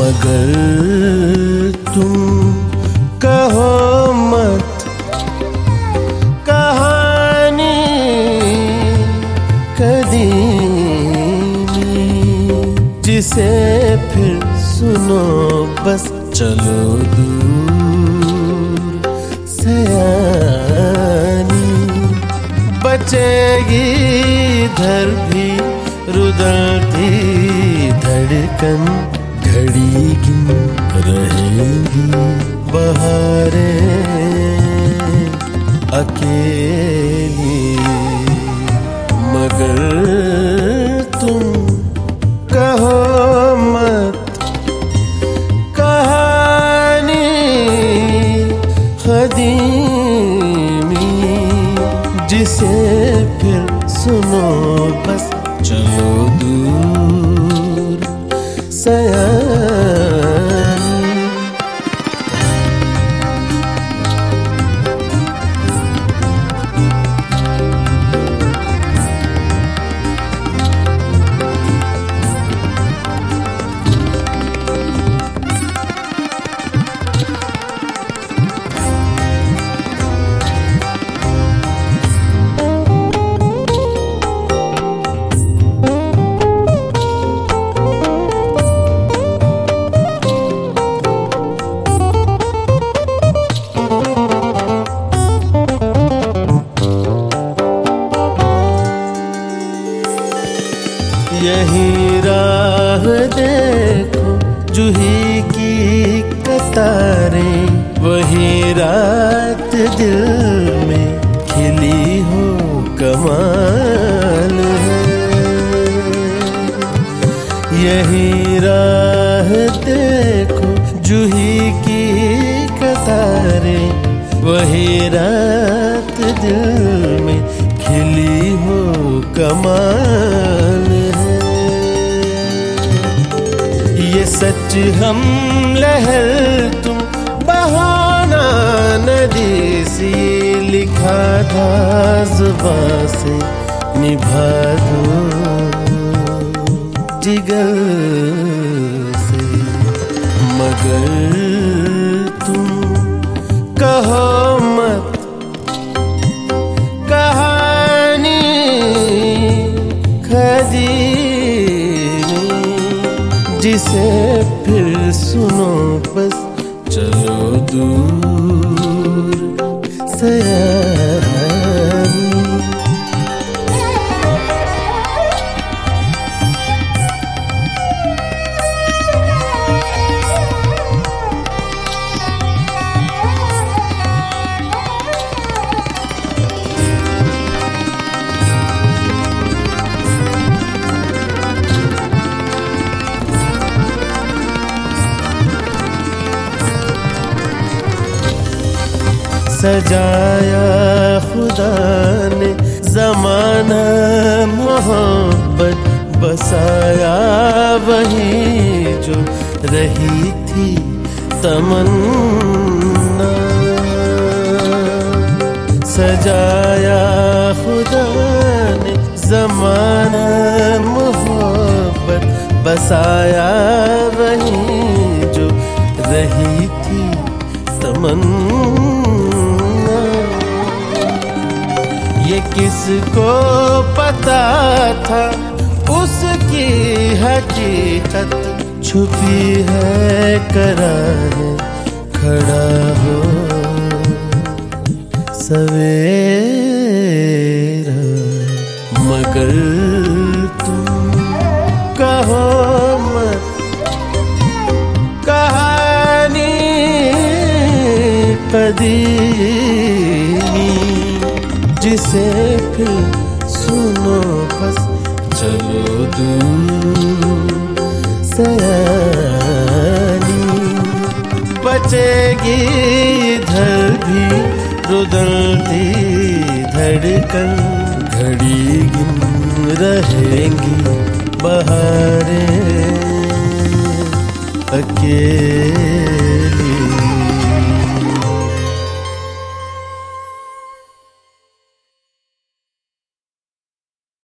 मगर तुम जिसे फिर सुनो, बस चलो दूर, सयानी। बचेगी धर भी रुदलती धड़कन, घड़ी गिन रहेगी बहारें, अकेली। मगर तुम कहो जिसे फिर सुनो बस चलो दूर। सयानी कमाल है। यही राह देखो, जूही की कतारें। वही रात दिल में खिली हो कमाल है। ये सच हम लहर तुम, बहाना नदी सी। लिखा था जुबां से, निभा दो जिगर से। मगर तुम कहो मत, कहानी खदीमी जिसे फिर सुनो बस, चलो दूर। सयानी सजाया खुदा ने जमाना मोहब्बत बसाया वही जो रही थी तमन्ना। सजाया खुदा ने जमाना मोहब्बत बसाया वही जो रही थी तमन्ना। किसको पता था, उसकी हकीकत छुपी है, करा है, खड़ा हो। सवेरा, मगर तुम कहो कहानी कदीमी जिसे सुनो बस, चलो दूर सयानी। बचेगी धर भी रुदलती धड़कन, घड़ी गिन रहेंगी बहारें। अकेले